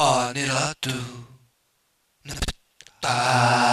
아니라도 아